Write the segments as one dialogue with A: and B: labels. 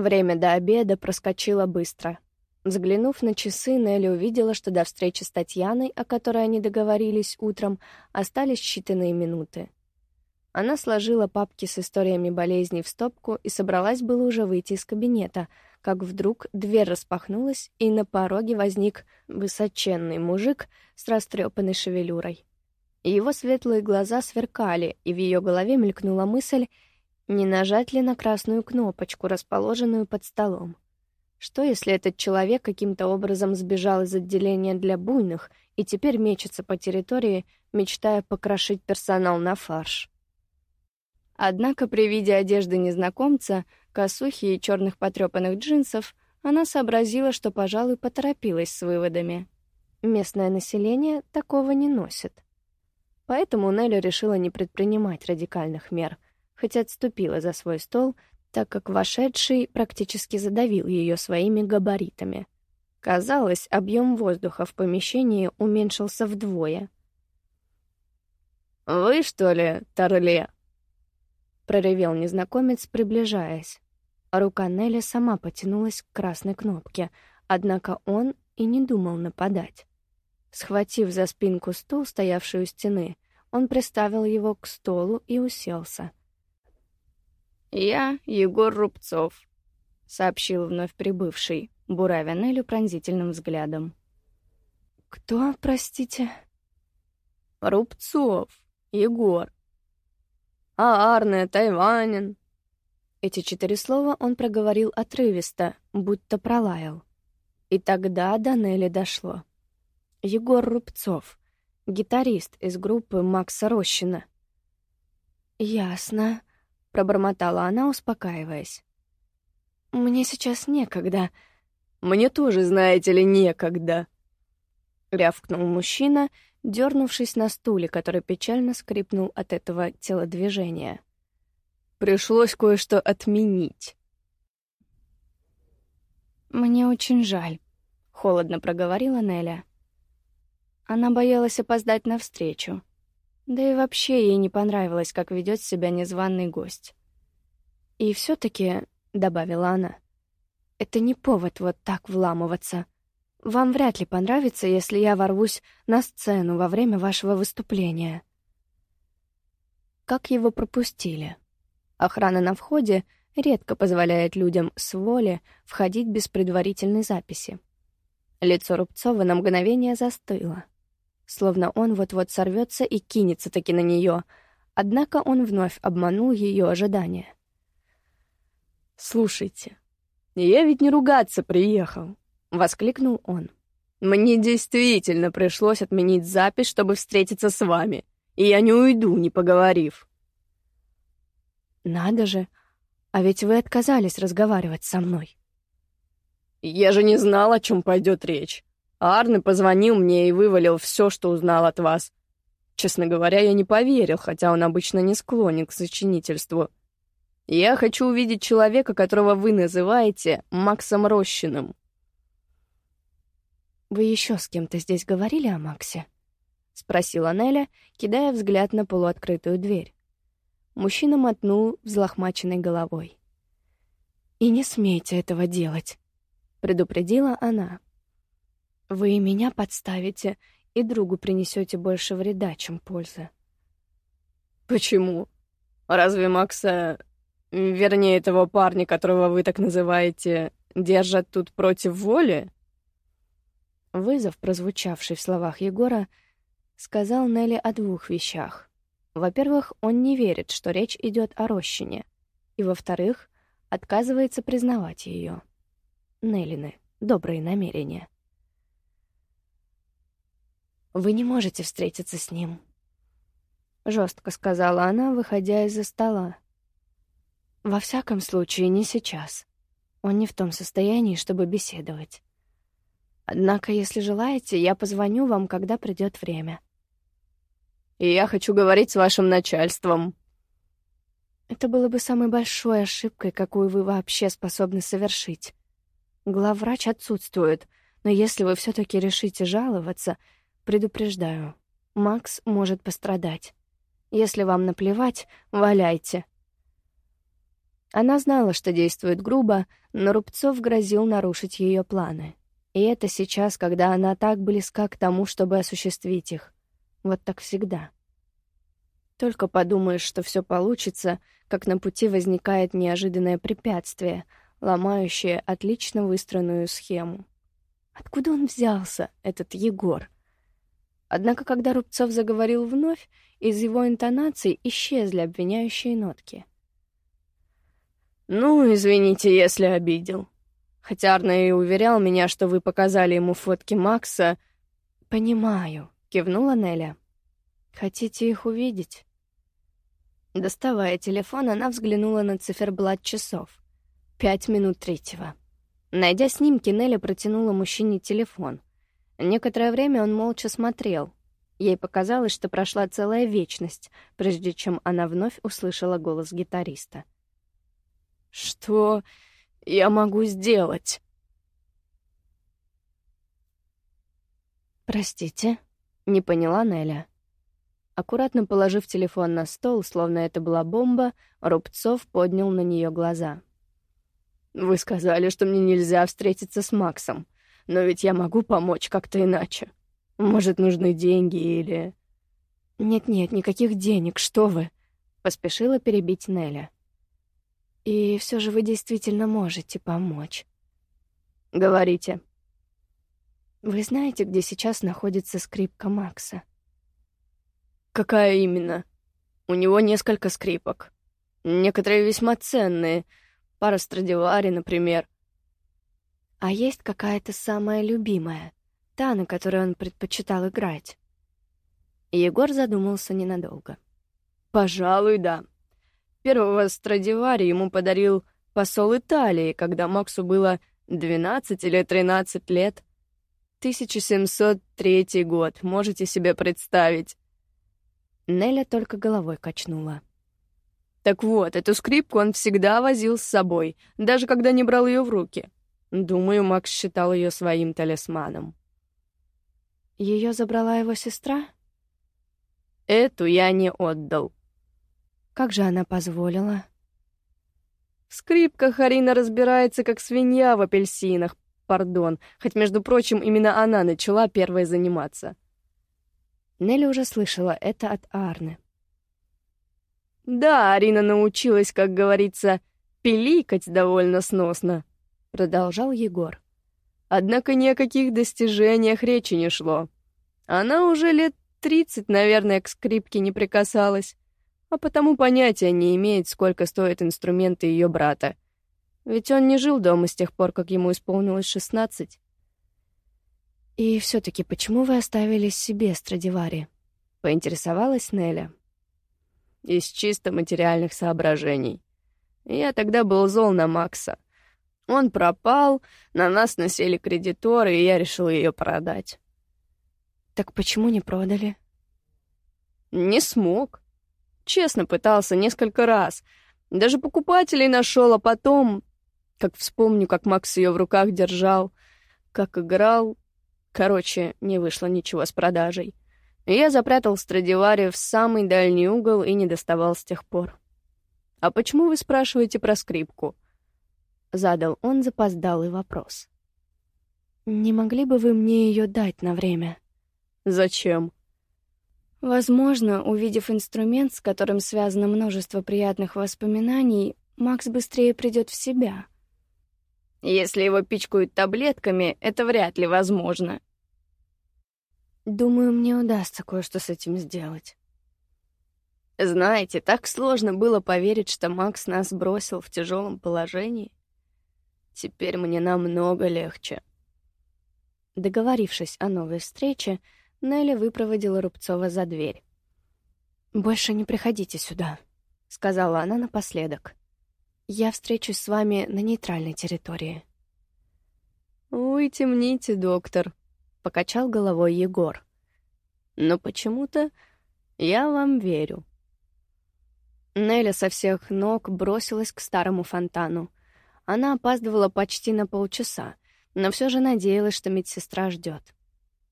A: Время до обеда проскочило быстро. Взглянув на часы, Нелли увидела, что до встречи с Татьяной, о которой они договорились утром, остались считанные минуты. Она сложила папки с историями болезней в стопку и собралась было уже выйти из кабинета, как вдруг дверь распахнулась, и на пороге возник высоченный мужик с растрепанной шевелюрой. Его светлые глаза сверкали, и в ее голове мелькнула мысль, не нажать ли на красную кнопочку, расположенную под столом. Что, если этот человек каким-то образом сбежал из отделения для буйных и теперь мечется по территории, мечтая покрошить персонал на фарш? Однако при виде одежды незнакомца, косухи и черных потрепанных джинсов, она сообразила, что, пожалуй, поторопилась с выводами. Местное население такого не носит. Поэтому Нелли решила не предпринимать радикальных мер, хотя отступила за свой стол, так как вошедший практически задавил ее своими габаритами. Казалось, объем воздуха в помещении уменьшился вдвое.
B: «Вы, что ли, Торле?»
A: проревел незнакомец, приближаясь. Рука Нелли сама потянулась к красной кнопке, однако он и не думал нападать. Схватив за спинку стул, стоявший у стены, он приставил его к столу и уселся.
B: «Я Егор Рубцов», — сообщил вновь прибывший, буравя Нелю пронзительным взглядом.
A: «Кто, простите?»
B: «Рубцов, Егор а Арне, Тайванин.
A: Эти четыре слова он проговорил отрывисто, будто пролаял. И тогда до Нелли дошло. Егор Рубцов, гитарист из группы Макса Рощина. «Ясно», — пробормотала она, успокаиваясь. «Мне сейчас некогда».
B: «Мне тоже, знаете ли, некогда», — рявкнул мужчина дернувшись на стуле, который печально скрипнул от этого телодвижения. Пришлось кое-что отменить.
A: «Мне очень жаль», — холодно проговорила Неля. Она боялась опоздать на встречу. Да и вообще ей не понравилось, как ведет себя незваный гость. «И все таки добавила она, — «это не повод вот так вламываться. Вам вряд ли понравится, если я ворвусь на сцену во время вашего выступления. Как его пропустили? Охрана на входе редко позволяет людям с воли входить без предварительной записи. Лицо Рубцова на мгновение застыло, словно он вот-вот сорвется и кинется таки на нее, однако он вновь обманул ее ожидания.
B: «Слушайте, я ведь не ругаться приехал. — воскликнул он. «Мне действительно пришлось отменить запись, чтобы встретиться с вами, и я не уйду, не поговорив».
A: «Надо же, а ведь вы отказались разговаривать со мной».
B: «Я же не знал, о чем пойдет речь. Арне позвонил мне и вывалил все, что узнал от вас. Честно говоря, я не поверил, хотя он обычно не склонен к сочинительству. Я хочу увидеть человека, которого вы называете Максом Рощиным.
A: «Вы еще с кем-то здесь говорили о Максе?» — спросила Неля, кидая взгляд на полуоткрытую дверь. Мужчина мотнул взлохмаченной головой. «И не смейте этого делать», — предупредила она. «Вы меня подставите и другу принесете больше вреда, чем пользы».
B: «Почему? Разве Макса, вернее, этого парня, которого вы так называете, держат тут против воли?»
A: Вызов, прозвучавший в словах Егора, сказал Нелли о двух вещах. Во-первых, он не верит, что речь идет о Рощине, и, во-вторых, отказывается признавать ее. Неллины добрые намерения. «Вы не можете встретиться с ним», — жестко сказала она, выходя из-за стола. «Во всяком случае, не сейчас. Он не в том состоянии, чтобы беседовать. Однако, если желаете, я позвоню вам, когда придет время.
B: И я хочу говорить с вашим начальством.
A: Это было бы самой большой ошибкой, какую вы вообще способны совершить. Главврач отсутствует, но если вы все таки решите жаловаться, предупреждаю, Макс может пострадать. Если вам наплевать, валяйте. Она знала, что действует грубо, но Рубцов грозил нарушить ее планы. И это сейчас, когда она так близка к тому, чтобы осуществить их. Вот так всегда. Только подумаешь, что все получится, как на пути возникает неожиданное препятствие, ломающее отлично выстроенную схему. Откуда он взялся, этот Егор? Однако, когда Рубцов заговорил вновь, из его интонаций исчезли обвиняющие нотки.
B: «Ну, извините, если обидел. Хотя Арна и уверял меня, что вы показали ему фотки Макса...»
A: «Понимаю», — кивнула Неля. «Хотите их увидеть?» Доставая телефон, она взглянула на циферблат часов. Пять минут третьего. Найдя снимки, Нелли протянула мужчине телефон. Некоторое время он молча смотрел. Ей показалось, что прошла целая вечность, прежде чем она вновь услышала голос гитариста.
B: «Что я могу сделать?»
A: «Простите», — не поняла Неля. Аккуратно положив телефон на стол, словно это была бомба, Рубцов поднял на нее глаза.
B: «Вы сказали, что мне нельзя встретиться с Максом, но ведь я могу помочь как-то иначе. Может, нужны деньги или...»
A: «Нет-нет, никаких денег, что вы!» — поспешила перебить Неля. «И все же вы действительно можете помочь».
B: «Говорите».
A: «Вы знаете, где сейчас находится скрипка Макса?»
B: Какая именно? У него несколько скрипок. Некоторые весьма ценные. Пара Страдивари, например.
A: А есть какая-то самая любимая? Та, на которой он предпочитал играть? Егор задумался ненадолго.
B: Пожалуй, да. Первого Страдивари ему подарил посол Италии, когда Максу было 12 или 13 лет. 1703 год, можете себе представить.
A: Неля только головой качнула.
B: Так вот, эту скрипку он всегда возил с собой, даже когда не брал ее в руки. Думаю, Макс считал ее своим талисманом.
A: Ее забрала его сестра?
B: Эту я не отдал.
A: Как же она позволила?
B: В скрипках Арина разбирается, как свинья в апельсинах, пардон, хоть, между прочим, именно она начала первой заниматься.
A: Нелли уже слышала это от Арны.
B: «Да, Арина научилась, как говорится, пиликать довольно сносно», — продолжал Егор. «Однако ни о каких достижениях речи не шло. Она уже лет тридцать, наверное, к скрипке не прикасалась, а потому понятия не имеет, сколько стоят инструменты ее брата. Ведь он не жил дома с тех пор, как ему исполнилось шестнадцать.
A: «И все-таки почему вы оставили себе Страдивари?» — поинтересовалась Неля.
B: «Из чисто материальных соображений. Я тогда был зол на Макса. Он пропал, на нас насели кредиторы, и я решил ее продать».
A: «Так почему не продали?»
B: «Не смог. Честно пытался несколько раз. Даже покупателей нашел, а потом, как вспомню, как Макс ее в руках держал, как играл, Короче, не вышло ничего с продажей. Я запрятал Страдивари в самый дальний угол и не доставал с тех пор. «А почему вы спрашиваете про скрипку?» Задал он запоздалый вопрос.
A: «Не могли бы вы мне ее дать на время?»
B: «Зачем?»
A: Возможно, увидев инструмент, с которым связано множество приятных воспоминаний, Макс быстрее придет в себя.
B: Если его пичкают таблетками, это вряд ли возможно.
A: Думаю, мне удастся кое-что с этим сделать.
B: Знаете, так сложно было поверить, что Макс нас бросил в тяжелом положении. Теперь мне намного легче.
A: Договорившись о новой встрече, Нелли выпроводила Рубцова за дверь. «Больше не приходите сюда», — сказала она напоследок. Я встречусь с вами на нейтральной территории.
B: «Вы темните, доктор», — покачал головой Егор. «Но почему-то я вам верю». Неля со всех ног бросилась к старому фонтану. Она опаздывала почти на полчаса, но все же надеялась, что медсестра ждет.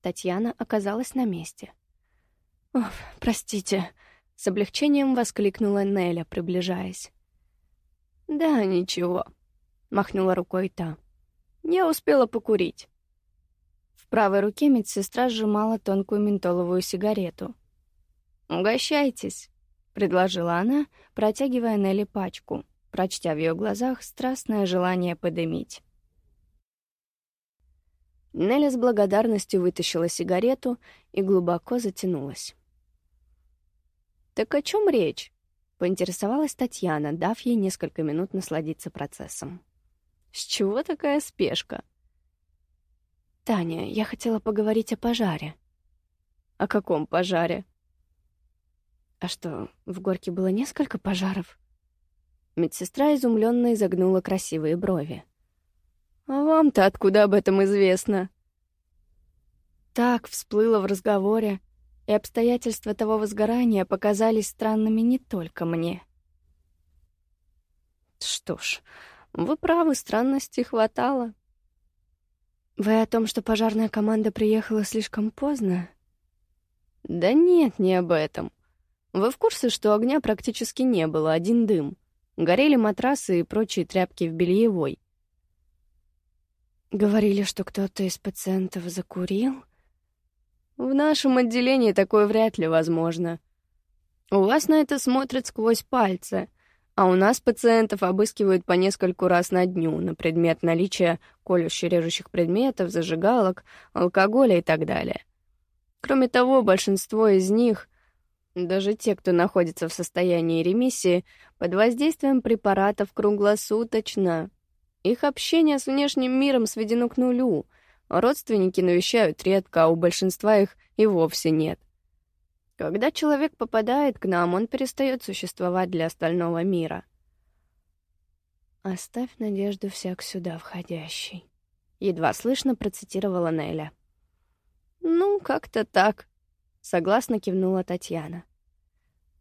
B: Татьяна оказалась на месте. «Ох, простите», — с облегчением воскликнула Неля, приближаясь. «Да, ничего», — махнула рукой та. «Я успела покурить».
A: В правой руке медсестра сжимала тонкую ментоловую сигарету.
B: «Угощайтесь», — предложила она, протягивая Нелли пачку, прочтя в ее глазах страстное желание подымить. Нелли с благодарностью вытащила сигарету и глубоко затянулась. «Так о чем речь?» — поинтересовалась Татьяна, дав ей несколько минут насладиться процессом. «С чего такая спешка?»
A: «Таня, я хотела поговорить о пожаре».
B: «О каком пожаре?»
A: «А что, в горке было несколько пожаров?»
B: Медсестра изумленно изогнула красивые брови. «А вам-то откуда об этом известно?»
A: Так всплыло в разговоре, и обстоятельства того возгорания показались странными не только мне.
B: Что ж, вы правы, странностей хватало.
A: Вы о том, что пожарная команда приехала слишком поздно?
B: Да нет, не об этом. Вы в курсе, что огня практически не было, один дым. Горели матрасы и прочие тряпки в бельевой.
A: Говорили, что кто-то из пациентов закурил?
B: В нашем отделении такое вряд ли возможно. У вас на это смотрят сквозь пальцы, а у нас пациентов обыскивают по нескольку раз на дню на предмет наличия колюще-режущих предметов, зажигалок, алкоголя и так далее. Кроме того, большинство из них, даже те, кто находится в состоянии ремиссии, под воздействием препаратов круглосуточно. Их общение с внешним миром сведено к нулю — Родственники навещают редко, а у большинства их и вовсе нет. Когда человек попадает к нам, он перестает существовать для остального мира.
A: «Оставь надежду всяк сюда входящий», —
B: едва слышно процитировала Неля. «Ну, как-то так», — согласно кивнула Татьяна.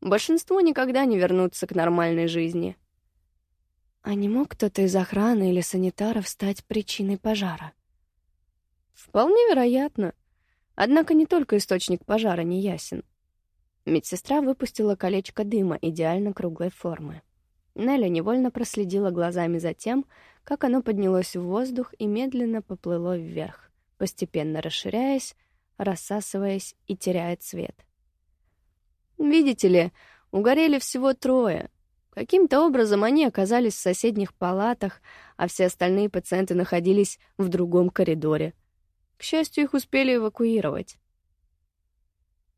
B: «Большинство никогда не вернутся к нормальной жизни».
A: «А не мог кто-то из охраны или санитаров стать причиной пожара?»
B: Вполне вероятно. Однако не только источник пожара не ясен. Медсестра выпустила колечко дыма идеально круглой формы. Неля невольно проследила глазами за тем, как оно поднялось в воздух и медленно поплыло вверх, постепенно расширяясь, рассасываясь и теряя цвет. Видите ли, угорели всего трое. Каким-то образом они оказались в соседних палатах, а все остальные пациенты находились в другом коридоре — к счастью, их успели эвакуировать.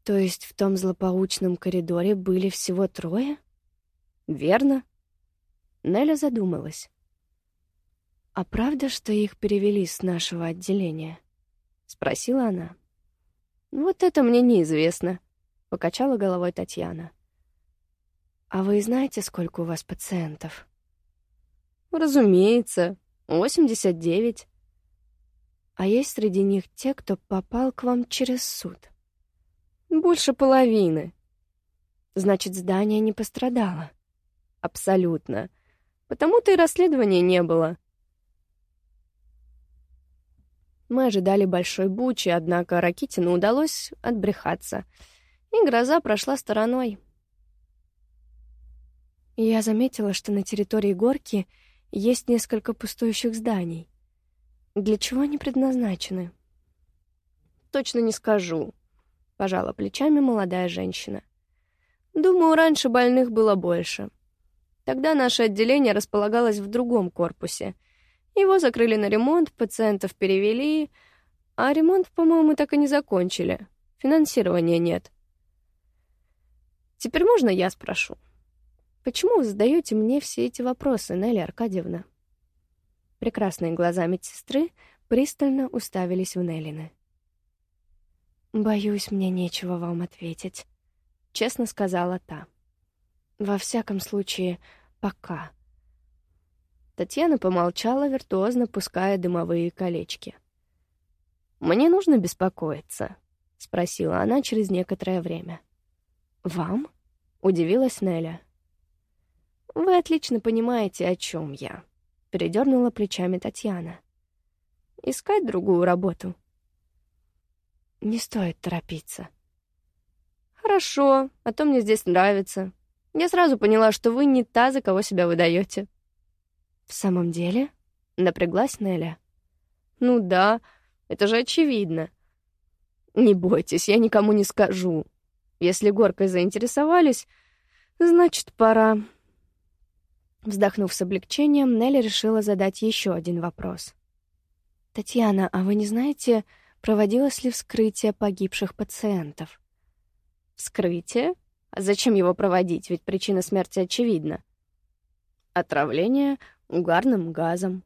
A: То есть в том злополучном коридоре были всего трое?
B: Верно. Неля задумалась.
A: «А правда, что их перевели с нашего отделения?»
B: — спросила она. «Вот это мне неизвестно», — покачала головой Татьяна.
A: «А вы знаете, сколько у вас пациентов?»
B: «Разумеется, восемьдесят девять.
A: А есть среди них те, кто попал к вам через суд?
B: Больше половины.
A: Значит, здание не пострадало?
B: Абсолютно. Потому-то и расследования не было. Мы ожидали большой бучи, однако Ракитину удалось отбрехаться, и гроза прошла стороной.
A: Я заметила, что на территории горки есть несколько пустующих зданий. Для чего они предназначены?
B: Точно не скажу, пожала плечами молодая женщина. Думаю, раньше больных было больше. Тогда наше отделение располагалось в другом корпусе. Его закрыли на ремонт, пациентов перевели, а ремонт, по-моему, так и не закончили. Финансирования нет. Теперь можно я спрошу? Почему вы задаете мне все эти вопросы, Нелли Аркадьевна? Прекрасные глаза медсестры пристально уставились в Неллины.
A: «Боюсь, мне нечего вам ответить», — честно сказала та. «Во всяком случае, пока».
B: Татьяна помолчала, виртуозно пуская дымовые колечки. «Мне нужно беспокоиться», — спросила она через некоторое время. «Вам?» — удивилась Неля. «Вы отлично понимаете, о чем я», Передернула плечами Татьяна. Искать другую работу.
A: Не стоит торопиться.
B: Хорошо, а то мне здесь нравится. Я сразу поняла, что вы не та, за кого себя выдаете.
A: «В самом деле?» — напряглась Неля.
B: «Ну да, это же очевидно. Не бойтесь, я никому не скажу. Если горкой заинтересовались, значит, пора».
A: Вздохнув с облегчением, Нелли решила задать еще один вопрос. «Татьяна, а вы не знаете, проводилось ли вскрытие погибших пациентов?»
B: «Вскрытие? А зачем его проводить, ведь причина смерти очевидна. Отравление угарным газом.